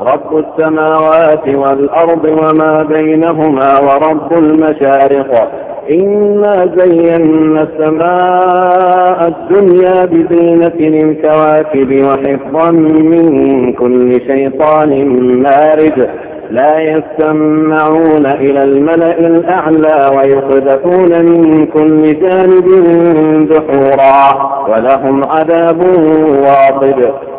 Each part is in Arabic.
رب السماوات والأرض وما بينهما ورب المشارق. إنا زينا السماء الدنيا بزينة الكواكب وحفظا من كل شيطان مارد لا يستمعون إلى الملأ الأعلى ويقذفون من كل جانب دحورا. ولهم عذاب واصب.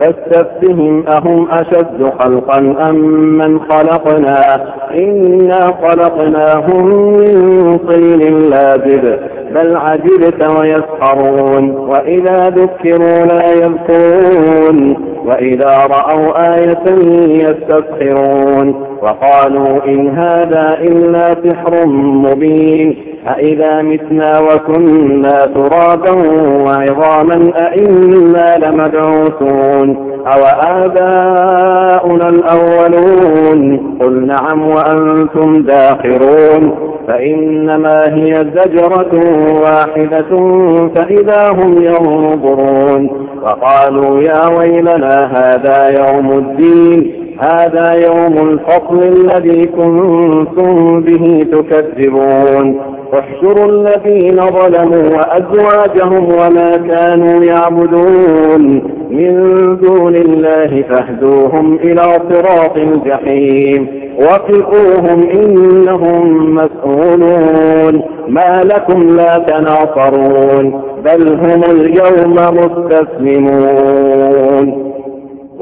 فاستفتهم أهم أشد خلقا أم من خلقنا؟ إنا خلقناهم من طين لازب بل عجبت ويسخرون وإذا ذكروا لا يذكرون وإذا رأوا آية يستسخرون. وقالوا إن هذا إلا سحر مبين أإذا متنا وكنا ترابا وعظاما أئنا لمبعوثون. أو آباؤنا الأولون قل نعم وأنتم داخرون فإنما هي زجرة واحدة فإذا هم ينظرون وقالوا يا ويلنا هذا يوم الدين هذا يوم الفصل الذي كنتم به تكذبون. احشروا الذين ظلموا وأزواجهم وما كانوا يعبدون من دون الله فاهدوهم إلى صراط الجحيم. وقفوهم إنهم مسؤولون. ما لكم لا تناصرون. بل هم اليوم مستسلمون.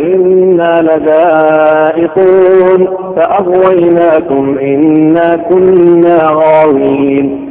إنا لذائقون فأغويناكم إنا كنا غاوين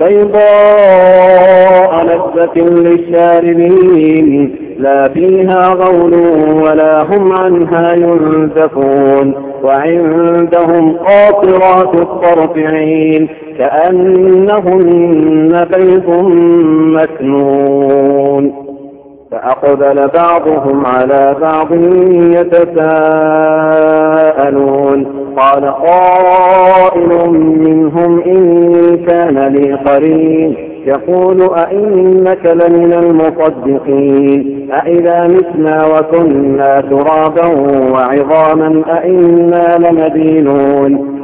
بيضاء لذة للشاربين لا فيها غول ولا هم عنها ينزفون. وعندهم قاصرات الطرف عين كأنهن بيض مكنون. فأقبل بعضهم على بعض يتساءلون. قال قائل منهم إن كان لي قرين. يقول أئنك لمن المصدقين. أئذا متنا وكنا ترابا وعظاما أئنا لمدينون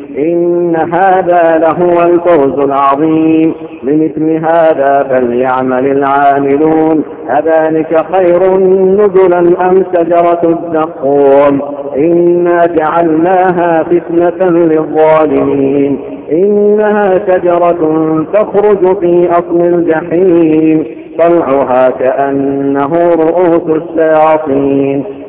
إن هذا لهو الفوز العظيم. لمثل هذا فليعمل العاملون. أذلك خير نزلا أم شجرة الزقوم؟ إنا جعلناها فتنة للظالمين. إنها شجرة تخرج في أصل الجحيم. طلعها كأنه رؤوس الشياطين.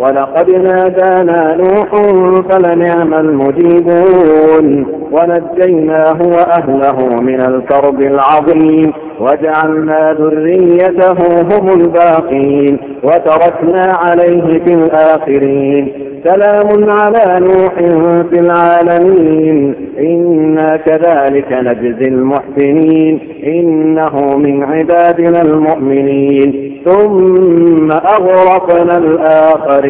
ولقد نادانا نوح فلنعم المجيبون. ونجيناه وأهله من الكرب العظيم. وجعلنا ذريته هم الباقين. وتركنا عليه في الآخرين. سلام على نوح في العالمين. إنا كذلك نجزي المحسنين. إنه من عبادنا المؤمنين. ثم أغرقنا الآخرين.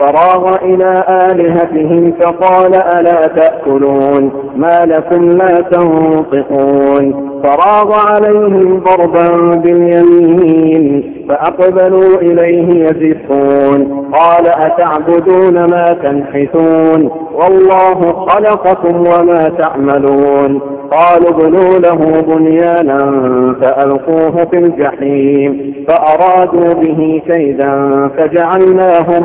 فراغ إلى آلهتهم فقال ألا تأكلون؟ ما لكم لا تنطقون. فراغ عليهم ضربا باليمين فأقبلوا إليه يزفون. قال أتعبدون ما تنحثون والله خلقكم وما تعملون. قالوا ابنوا له بنيانا فألقوه في الجحيم فأرادوا به كيدا فجعلناهم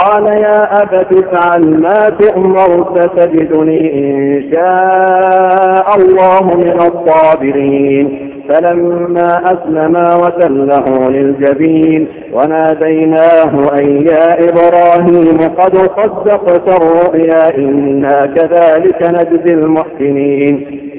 قال يا أبت افعل ما تؤمر ستجدني إن شاء الله من الصابرين. فلما أسلما وتله للجبين وناديناه أن يا إبراهيم قد صدقت الرؤيا إنا كذلك نجزي المحسنين.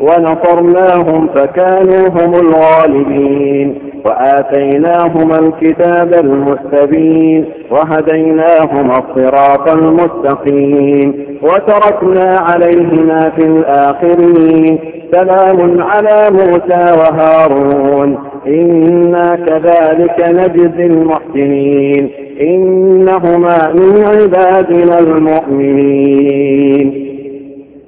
ونصرناهم فكانوا هم الغالبين. وآتيناهما الكتاب المستبين وهديناهما الصراط المستقيم وتركنا عليهما في الآخرين. سلام على موسى وهارون. إنا كذلك نجزي المحسنين. إنهما من عبادنا المؤمنين.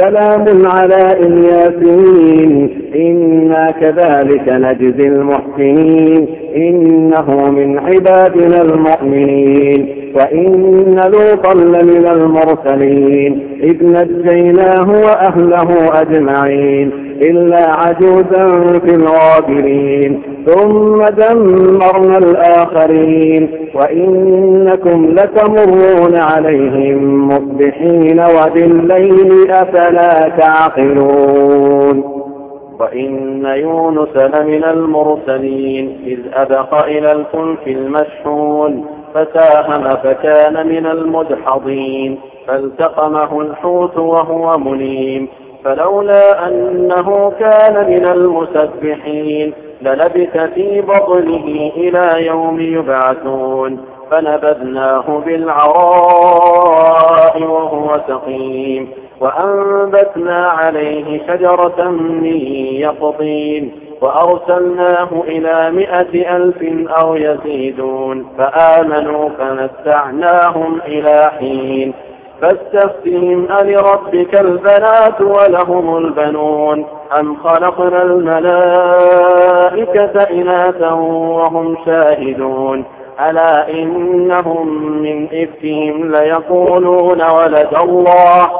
سلام على الياسين إنا كذلك نجزي المحسنين. إنه من عبادنا المؤمنين. وإن لوطا لمن المرسلين. إذ نجيناه وأهله أجمعين. إلا عجوزا في الغابرين. ثم دمرنا الآخرين. وإنكم لتمرون عليهم مصبحين. وبالليل أفلا تعقلون. وإن يونس لمن المرسلين إذ أبق إلى الفلك المشحون فساهم فكان من المدحضين فالتقمه الحوت وهو مليم. فلولا أنه كان من المسبحين للبث في بطنه إلى يوم يبعثون. فنبذناه بالعراء وهو سقيم. وأنبتنا عليه شجرة من يقطين وأرسلناه إلى مائة ألف أو يزيدون فآمنوا فمتعناهم إلى حين فاستفتهم ألربك البنات ولهم البنون أم خلقنا الملائكة إناثا وهم شاهدون ألا إنهم من إفكهم ليقولون ولد الله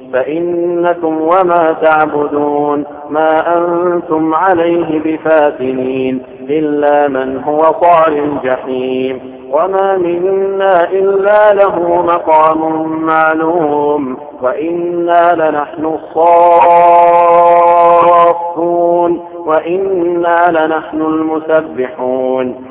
فإنكم وما تعبدون ما أنتم عليه بفاتنين إلا من هو صال الجحيم وما منا إلا له مقام معلوم وإنا لنحن الصافون وإنا لنحن المسبحون